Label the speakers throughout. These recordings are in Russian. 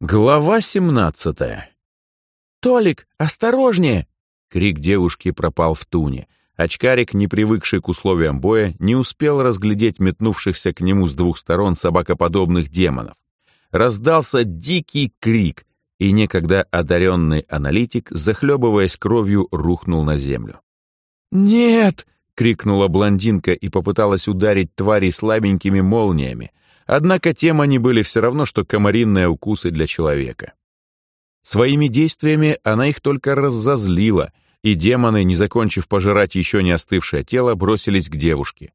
Speaker 1: Глава 17
Speaker 2: «Толик, осторожнее!»
Speaker 1: Крик девушки пропал в туне. Очкарик, не привыкший к условиям боя, не успел разглядеть метнувшихся к нему с двух сторон собакоподобных демонов. Раздался дикий крик, и некогда одаренный аналитик, захлебываясь кровью, рухнул на землю.
Speaker 2: «Нет!»
Speaker 1: — крикнула блондинка и попыталась ударить твари слабенькими молниями, Однако тем они были все равно, что комаринные укусы для человека. Своими действиями она их только разозлила, и демоны, не закончив пожирать еще не остывшее тело, бросились к девушке.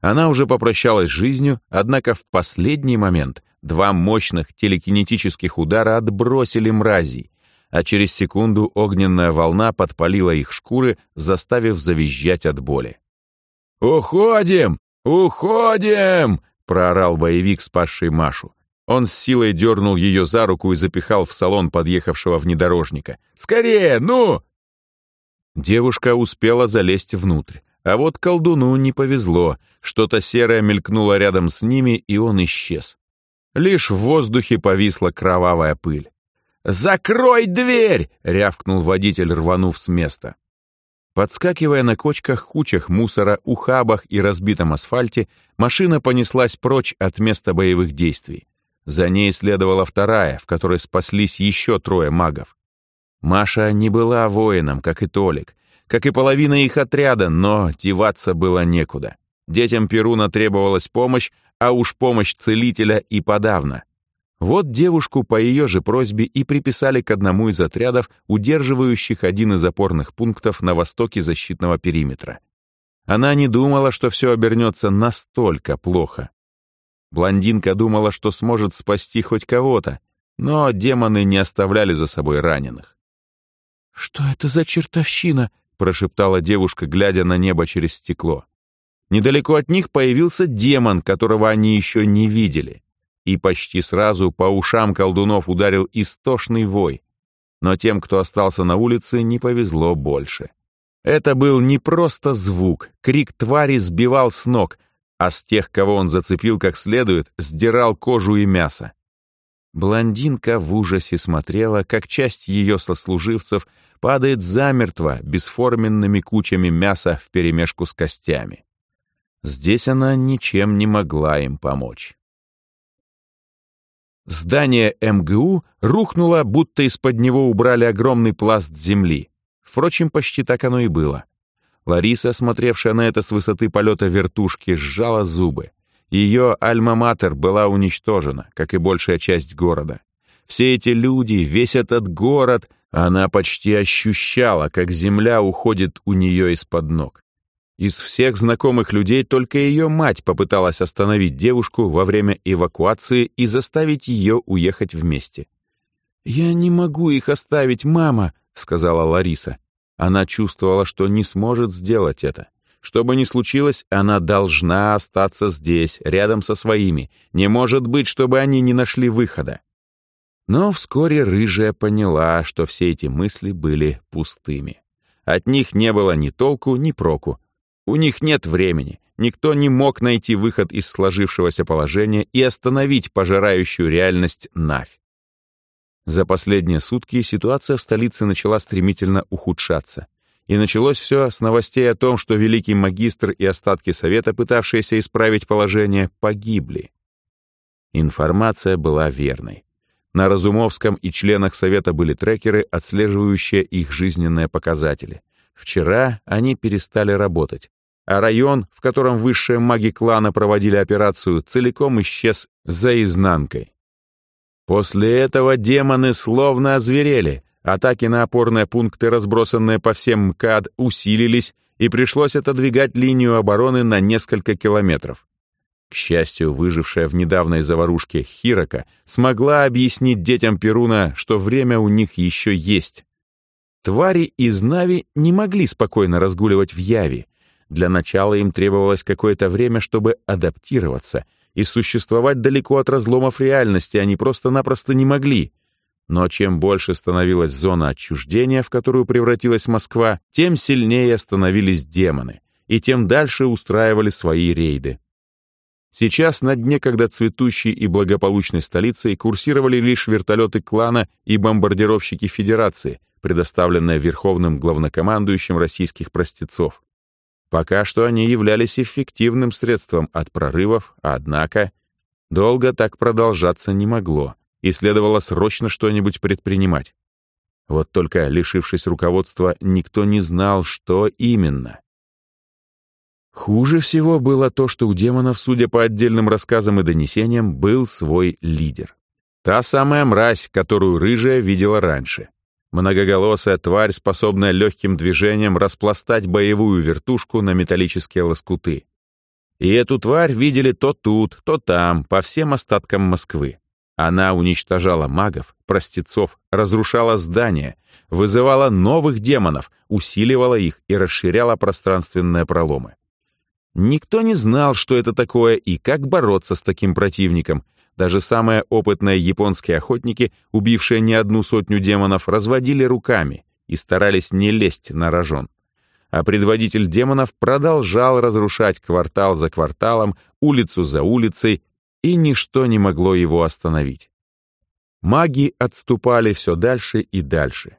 Speaker 1: Она уже попрощалась с жизнью, однако в последний момент два мощных телекинетических удара отбросили мразей, а через секунду огненная волна подпалила их шкуры, заставив завизжать от боли. «Уходим! Уходим!» Проорал боевик, спасший Машу. Он с силой дернул ее за руку и запихал в салон подъехавшего внедорожника. «Скорее, ну!» Девушка успела залезть внутрь, а вот колдуну не повезло. Что-то серое мелькнуло рядом с ними, и он исчез. Лишь в воздухе повисла кровавая пыль. «Закрой дверь!» — рявкнул водитель, рванув с места. Подскакивая на кочках, кучах мусора, ухабах и разбитом асфальте, машина понеслась прочь от места боевых действий. За ней следовала вторая, в которой спаслись еще трое магов. Маша не была воином, как и Толик, как и половина их отряда, но деваться было некуда. Детям Перуна требовалась помощь, а уж помощь целителя и подавно. Вот девушку по ее же просьбе и приписали к одному из отрядов, удерживающих один из опорных пунктов на востоке защитного периметра. Она не думала, что все обернется настолько плохо. Блондинка думала, что сможет спасти хоть кого-то, но демоны не оставляли за собой раненых.
Speaker 2: «Что это за чертовщина?» — прошептала девушка, глядя на небо через стекло.
Speaker 1: Недалеко от них появился демон, которого они еще не видели и почти сразу по ушам колдунов ударил истошный вой. Но тем, кто остался на улице, не повезло больше. Это был не просто звук, крик твари сбивал с ног, а с тех, кого он зацепил как следует, сдирал кожу и мясо. Блондинка в ужасе смотрела, как часть ее сослуживцев падает замертво бесформенными кучами мяса вперемешку с костями. Здесь она ничем не могла им помочь. Здание МГУ рухнуло, будто из-под него убрали огромный пласт земли. Впрочем, почти так оно и было. Лариса, смотревшая на это с высоты полета вертушки, сжала зубы. Ее альма-матер была уничтожена, как и большая часть города. Все эти люди, весь этот город, она почти ощущала, как земля уходит у нее из-под ног. Из всех знакомых людей только ее мать попыталась остановить девушку во время эвакуации и заставить ее уехать вместе. «Я не могу их оставить, мама», — сказала Лариса. Она чувствовала, что не сможет сделать это. Что бы ни случилось, она должна остаться здесь, рядом со своими. Не может быть, чтобы они не нашли выхода. Но вскоре рыжая поняла, что все эти мысли были пустыми. От них не было ни толку, ни проку. У них нет времени. Никто не мог найти выход из сложившегося положения и остановить пожирающую реальность Навь. За последние сутки ситуация в столице начала стремительно ухудшаться. И началось все с новостей о том, что великий магистр и остатки совета, пытавшиеся исправить положение, погибли. Информация была верной. На Разумовском и членах совета были трекеры, отслеживающие их жизненные показатели. Вчера они перестали работать, а район, в котором высшие маги клана проводили операцию, целиком исчез за изнанкой. После этого демоны словно озверели, атаки на опорные пункты, разбросанные по всем МКАД, усилились, и пришлось отодвигать линию обороны на несколько километров. К счастью, выжившая в недавней заварушке Хирока смогла объяснить детям Перуна, что время у них еще есть. Твари из Нави не могли спокойно разгуливать в Яви, для начала им требовалось какое-то время, чтобы адаптироваться и существовать далеко от разломов реальности они просто-напросто не могли. Но чем больше становилась зона отчуждения, в которую превратилась Москва, тем сильнее становились демоны, и тем дальше устраивали свои рейды. Сейчас над некогда цветущей и благополучной столицей курсировали лишь вертолеты клана и бомбардировщики Федерации, предоставленные верховным главнокомандующим российских простецов. Пока что они являлись эффективным средством от прорывов, однако долго так продолжаться не могло, и следовало срочно что-нибудь предпринимать. Вот только, лишившись руководства, никто не знал, что именно. Хуже всего было то, что у демонов, судя по отдельным рассказам и донесениям, был свой лидер. Та самая мразь, которую Рыжая видела раньше. Многоголосая тварь, способная легким движением распластать боевую вертушку на металлические лоскуты. И эту тварь видели то тут, то там, по всем остаткам Москвы. Она уничтожала магов, простецов, разрушала здания, вызывала новых демонов, усиливала их и расширяла пространственные проломы. Никто не знал, что это такое и как бороться с таким противником, даже самые опытные японские охотники, убившие не одну сотню демонов, разводили руками и старались не лезть на рожон. А предводитель демонов продолжал разрушать квартал за кварталом, улицу за улицей, и ничто не могло его остановить. Маги отступали все дальше и дальше.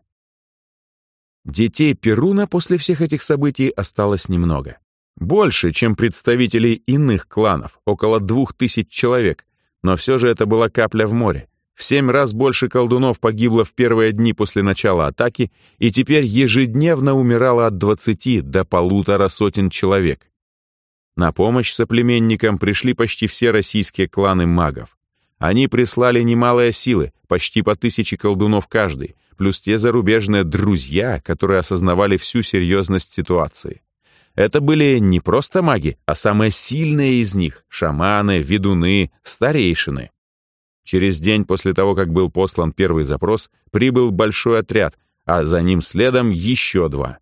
Speaker 1: Детей Перуна после всех этих событий осталось немного. Больше, чем представителей иных кланов, около двух тысяч человек, но все же это была капля в море. В семь раз больше колдунов погибло в первые дни после начала атаки, и теперь ежедневно умирало от двадцати до полутора сотен человек. На помощь соплеменникам пришли почти все российские кланы магов. Они прислали немалые силы, почти по тысяче колдунов каждый, плюс те зарубежные друзья, которые осознавали всю серьезность ситуации. Это были не просто маги, а самые сильные из них — шаманы, ведуны, старейшины. Через день после того, как был послан первый запрос, прибыл большой отряд, а за ним следом еще два.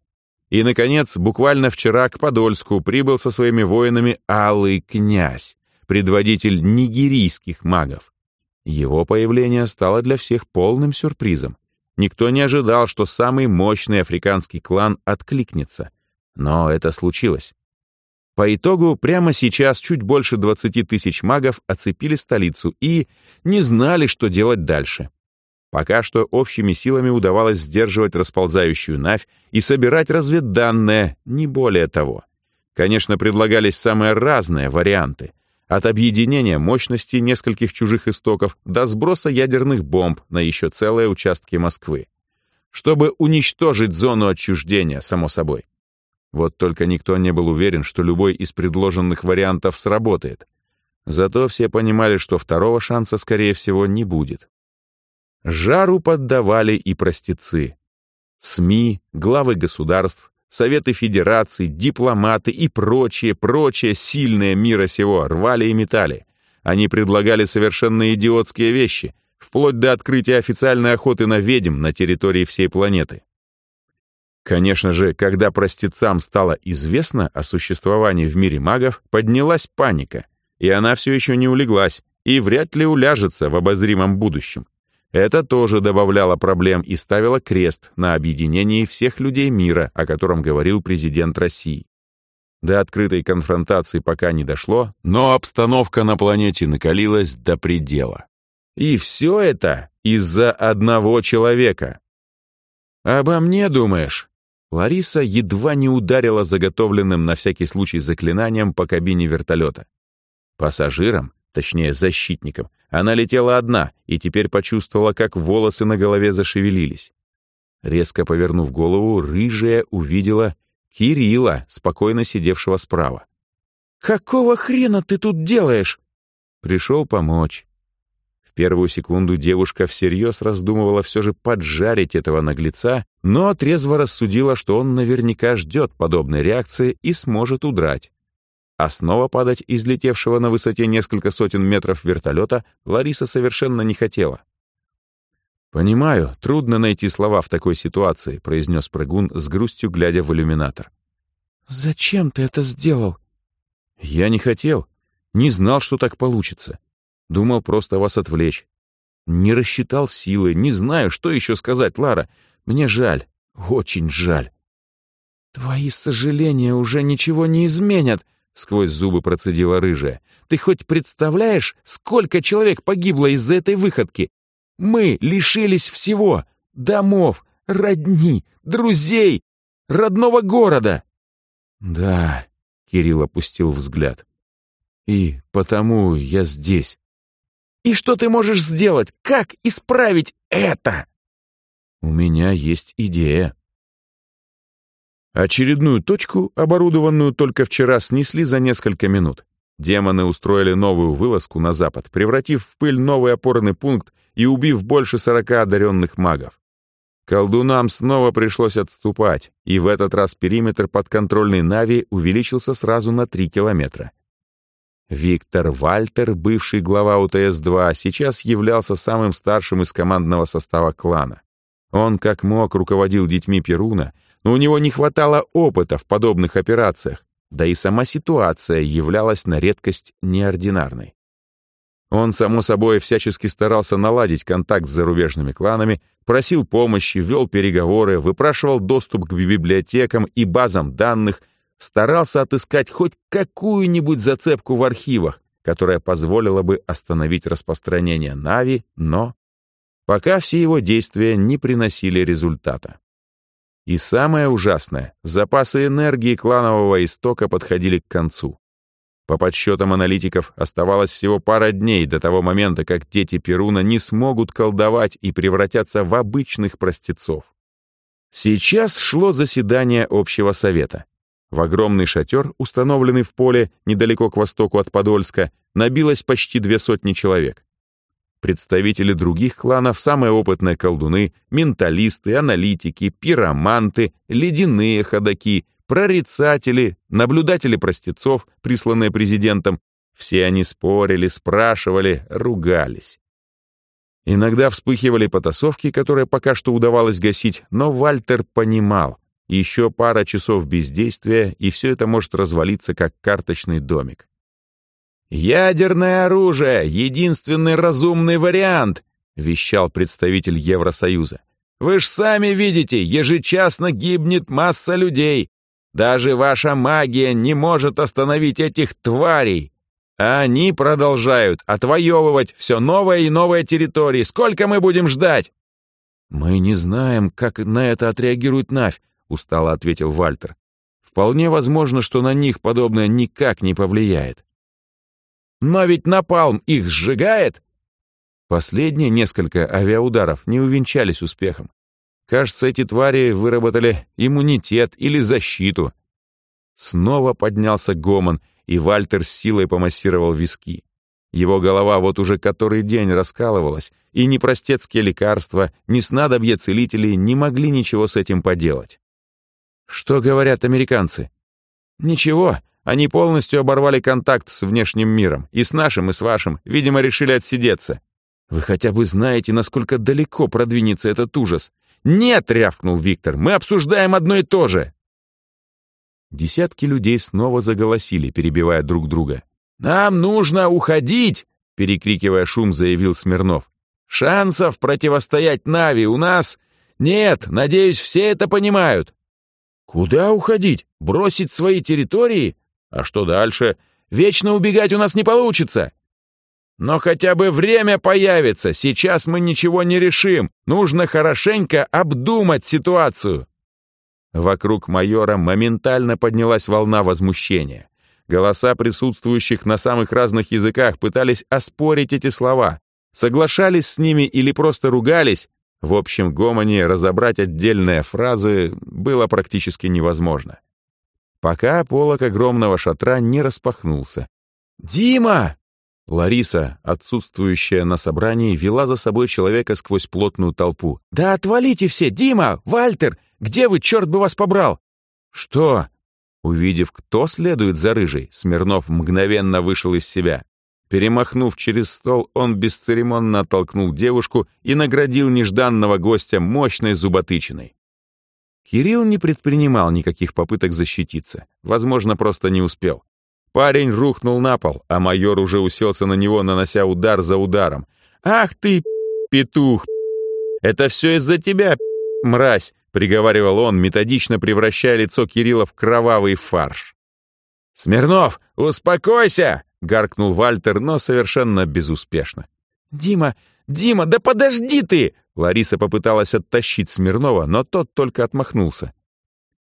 Speaker 1: И, наконец, буквально вчера к Подольску прибыл со своими воинами Алый князь, предводитель нигерийских магов. Его появление стало для всех полным сюрпризом. Никто не ожидал, что самый мощный африканский клан откликнется. Но это случилось. По итогу, прямо сейчас чуть больше 20 тысяч магов оцепили столицу и не знали, что делать дальше. Пока что общими силами удавалось сдерживать расползающую Навь и собирать разведданные, не более того. Конечно, предлагались самые разные варианты. От объединения мощности нескольких чужих истоков до сброса ядерных бомб на еще целые участки Москвы. Чтобы уничтожить зону отчуждения, само собой. Вот только никто не был уверен, что любой из предложенных вариантов сработает. Зато все понимали, что второго шанса, скорее всего, не будет. Жару поддавали и простецы. СМИ, главы государств, советы федераций, дипломаты и прочие, прочие сильные мира сего рвали и метали. Они предлагали совершенно идиотские вещи, вплоть до открытия официальной охоты на ведьм на территории всей планеты. Конечно же, когда простецам стало известно о существовании в мире магов, поднялась паника, и она все еще не улеглась и вряд ли уляжется в обозримом будущем. Это тоже добавляло проблем и ставило крест на объединении всех людей мира, о котором говорил президент России. До открытой конфронтации пока не дошло, но обстановка на планете накалилась до предела. И все это из-за одного человека. «Обо мне думаешь?» Лариса едва не ударила заготовленным на всякий случай заклинанием по кабине вертолета. Пассажирам, точнее защитникам, она летела одна и теперь почувствовала, как волосы на голове зашевелились. Резко повернув голову, рыжая увидела Кирилла, спокойно сидевшего справа. «Какого хрена ты тут делаешь?» Пришел помочь первую секунду девушка всерьез раздумывала все же поджарить этого наглеца, но трезво рассудила, что он наверняка ждет подобной реакции и сможет удрать. А снова падать из летевшего на высоте несколько сотен метров вертолета Лариса совершенно не хотела. «Понимаю, трудно найти слова в такой ситуации», — произнес прыгун с грустью, глядя в иллюминатор.
Speaker 2: «Зачем ты это сделал?»
Speaker 1: «Я не хотел. Не знал, что так получится. Думал просто вас отвлечь. Не рассчитал силы, не знаю, что еще сказать, Лара. Мне жаль, очень жаль.
Speaker 2: Твои сожаления уже ничего не изменят,
Speaker 1: сквозь зубы процедила рыжая. «Ты хоть представляешь, сколько человек погибло из-за этой выходки? Мы лишились всего — домов, родни, друзей, родного города!» «Да», — Кирилл опустил взгляд. «И потому я здесь». «И что ты можешь сделать? Как исправить это?» «У меня есть идея». Очередную точку, оборудованную только вчера, снесли за несколько минут. Демоны устроили новую вылазку на запад, превратив в пыль новый опорный пункт и убив больше сорока одаренных магов. Колдунам снова пришлось отступать, и в этот раз периметр подконтрольной Нави увеличился сразу на три километра. Виктор Вальтер, бывший глава УТС-2, сейчас являлся самым старшим из командного состава клана. Он как мог руководил детьми Перуна, но у него не хватало опыта в подобных операциях, да и сама ситуация являлась на редкость неординарной. Он, само собой, всячески старался наладить контакт с зарубежными кланами, просил помощи, вел переговоры, выпрашивал доступ к библиотекам и базам данных, старался отыскать хоть какую-нибудь зацепку в архивах, которая позволила бы остановить распространение Нави, но пока все его действия не приносили результата. И самое ужасное, запасы энергии кланового истока подходили к концу. По подсчетам аналитиков, оставалось всего пара дней до того момента, как дети Перуна не смогут колдовать и превратятся в обычных простецов. Сейчас шло заседание общего совета. В огромный шатер, установленный в поле недалеко к востоку от Подольска, набилось почти две сотни человек. Представители других кланов, самые опытные колдуны, менталисты, аналитики, пироманты, ледяные ходаки, прорицатели, наблюдатели простецов, присланные президентом, все они спорили, спрашивали, ругались. Иногда вспыхивали потасовки, которые пока что удавалось гасить, но Вальтер понимал, еще пара часов бездействия, и все это может развалиться, как карточный домик. «Ядерное оружие — единственный разумный вариант», — вещал представитель Евросоюза. «Вы ж сами видите, ежечасно гибнет масса людей. Даже ваша магия не может остановить этих тварей. А они продолжают отвоевывать все новые и новые территории. Сколько мы будем ждать?» «Мы не знаем, как на это отреагирует Навь», — устало ответил Вальтер. «Вполне возможно, что на них подобное никак не повлияет. Но ведь напалм их сжигает. Последние несколько авиаударов не увенчались успехом. Кажется, эти твари выработали иммунитет или защиту. Снова поднялся гомон, и Вальтер с силой помассировал виски. Его голова вот уже который день раскалывалась, и ни простецкие лекарства, ни снадобья целителей не могли ничего с этим поделать. Что говорят американцы? Ничего, они полностью оборвали контакт с внешним миром, и с нашим, и с вашим, видимо, решили отсидеться. Вы хотя бы знаете, насколько далеко продвинется этот ужас. «Нет!» — рявкнул Виктор. «Мы обсуждаем одно и то же!» Десятки людей снова заголосили, перебивая друг друга. «Нам нужно уходить!» — перекрикивая шум, заявил Смирнов. «Шансов противостоять Нави у нас нет, надеюсь, все это понимают». «Куда уходить? Бросить свои территории? А что дальше? Вечно убегать у нас не получится. Но хотя бы время появится, сейчас мы ничего не решим. Нужно хорошенько обдумать ситуацию. Вокруг майора моментально поднялась волна возмущения. Голоса присутствующих на самых разных языках пытались оспорить эти слова, соглашались с ними или просто ругались. В общем гомоне разобрать отдельные фразы было практически невозможно пока полок огромного шатра не распахнулся. «Дима!» Лариса, отсутствующая на собрании, вела за собой человека сквозь плотную толпу. «Да отвалите все! Дима! Вальтер! Где вы, черт бы вас побрал!» «Что?» Увидев, кто следует за рыжей, Смирнов мгновенно вышел из себя. Перемахнув через стол, он бесцеремонно оттолкнул девушку и наградил нежданного гостя мощной зуботычиной. Кирилл не предпринимал никаких попыток защититься. Возможно, просто не успел. Парень рухнул на пол, а майор уже уселся на него, нанося удар за ударом. «Ах ты, петух! Это все из-за тебя, мразь!» — приговаривал он, методично превращая лицо Кирилла в кровавый фарш. «Смирнов, успокойся!» — гаркнул Вальтер, но совершенно безуспешно.
Speaker 2: «Дима, Дима, да подожди ты!»
Speaker 1: Лариса попыталась оттащить Смирнова, но тот только отмахнулся.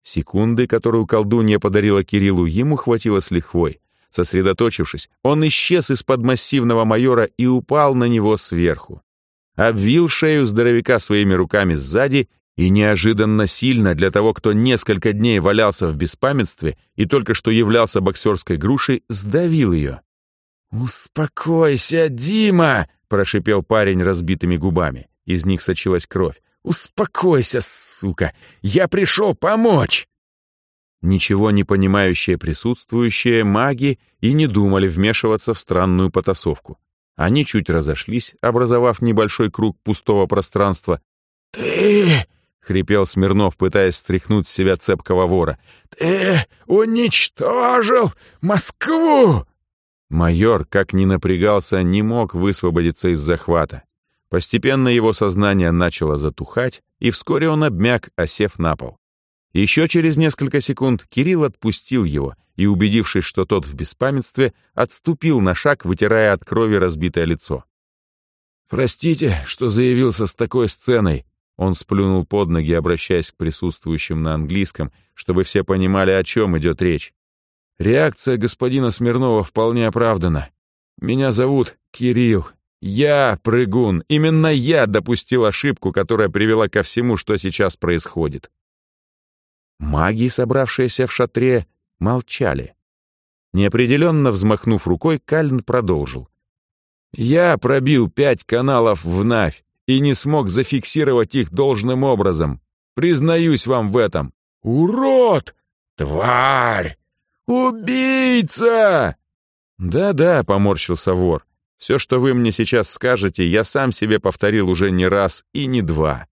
Speaker 1: Секунды, которую колдунья подарила Кириллу, ему хватило с лихвой. Сосредоточившись, он исчез из-под массивного майора и упал на него сверху. Обвил шею здоровяка своими руками сзади и неожиданно сильно для того, кто несколько дней валялся в беспамятстве и только что являлся боксерской грушей, сдавил ее.
Speaker 2: «Успокойся, Дима!» — прошипел парень разбитыми губами.
Speaker 1: Из них сочилась кровь.
Speaker 2: «Успокойся, сука! Я пришел помочь!»
Speaker 1: Ничего не понимающие присутствующие маги и не думали вмешиваться в странную потасовку. Они чуть разошлись, образовав небольшой круг пустого пространства.
Speaker 2: «Ты...»
Speaker 1: — хрипел Смирнов, пытаясь стряхнуть с себя цепкого вора.
Speaker 2: «Ты уничтожил Москву!»
Speaker 1: Майор, как ни напрягался, не мог высвободиться из захвата. Постепенно его сознание начало затухать, и вскоре он обмяк, осев на пол. Еще через несколько секунд Кирилл отпустил его и, убедившись, что тот в беспамятстве, отступил на шаг, вытирая от крови разбитое лицо.
Speaker 2: «Простите, что заявился с такой сценой»,
Speaker 1: он сплюнул под ноги, обращаясь к присутствующим на английском, чтобы все понимали, о чем идет речь.
Speaker 2: «Реакция господина Смирнова вполне оправдана. Меня зовут Кирилл, я, прыгун, именно я допустил ошибку, которая привела ко всему, что сейчас происходит.
Speaker 1: Маги, собравшиеся в шатре, молчали. Неопределенно взмахнув рукой, Кальн продолжил.
Speaker 2: «Я пробил пять каналов в Навь и не смог зафиксировать их должным образом. Признаюсь вам в этом. Урод! Тварь! Убийца!»
Speaker 1: «Да-да», — поморщился вор. Все, что вы мне сейчас скажете, я сам себе повторил уже не раз и не два.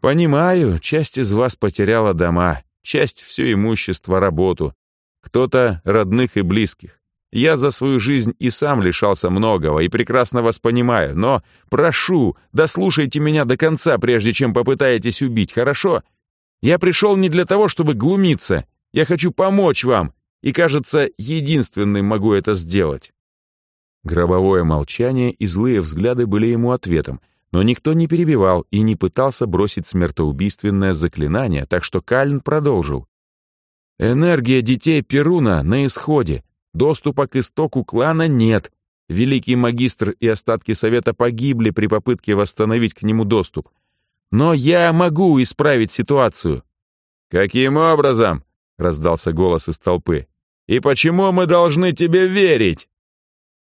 Speaker 1: Понимаю, часть из вас потеряла дома, часть все имущество, работу, кто-то родных и близких. Я за свою жизнь и сам лишался многого и прекрасно вас понимаю, но прошу, дослушайте меня до конца, прежде чем попытаетесь убить, хорошо? Я пришел не для того, чтобы глумиться. Я хочу помочь вам, и, кажется, единственным могу это сделать. Гробовое молчание и злые взгляды были ему ответом, но никто не перебивал и не пытался бросить смертоубийственное заклинание, так что Кальн продолжил. «Энергия детей Перуна на исходе. Доступа к истоку клана нет. Великий магистр и остатки совета погибли при попытке восстановить к нему доступ. Но я могу исправить ситуацию».
Speaker 2: «Каким образом?» — раздался голос из толпы. «И почему мы должны тебе верить?»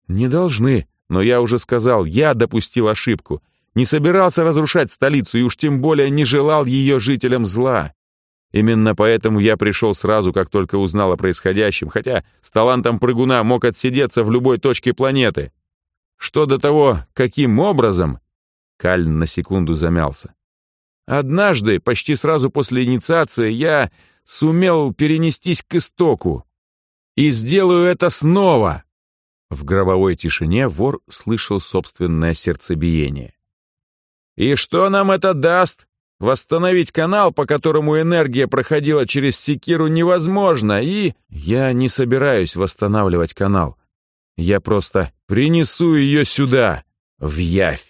Speaker 1: «Не должны, но я уже сказал, я допустил ошибку. Не собирался разрушать столицу и уж тем более не желал ее жителям зла. Именно поэтому я пришел сразу, как только узнал о происходящем, хотя с талантом прыгуна мог отсидеться в любой точке планеты. Что до того, каким образом...» Кальн на секунду замялся. «Однажды, почти сразу после инициации, я сумел перенестись к истоку. И сделаю это снова!» В гробовой тишине вор слышал собственное сердцебиение.
Speaker 2: «И что нам это даст? Восстановить канал, по которому энергия проходила через секиру, невозможно, и...»
Speaker 1: «Я не собираюсь восстанавливать канал. Я просто принесу ее сюда, в явь».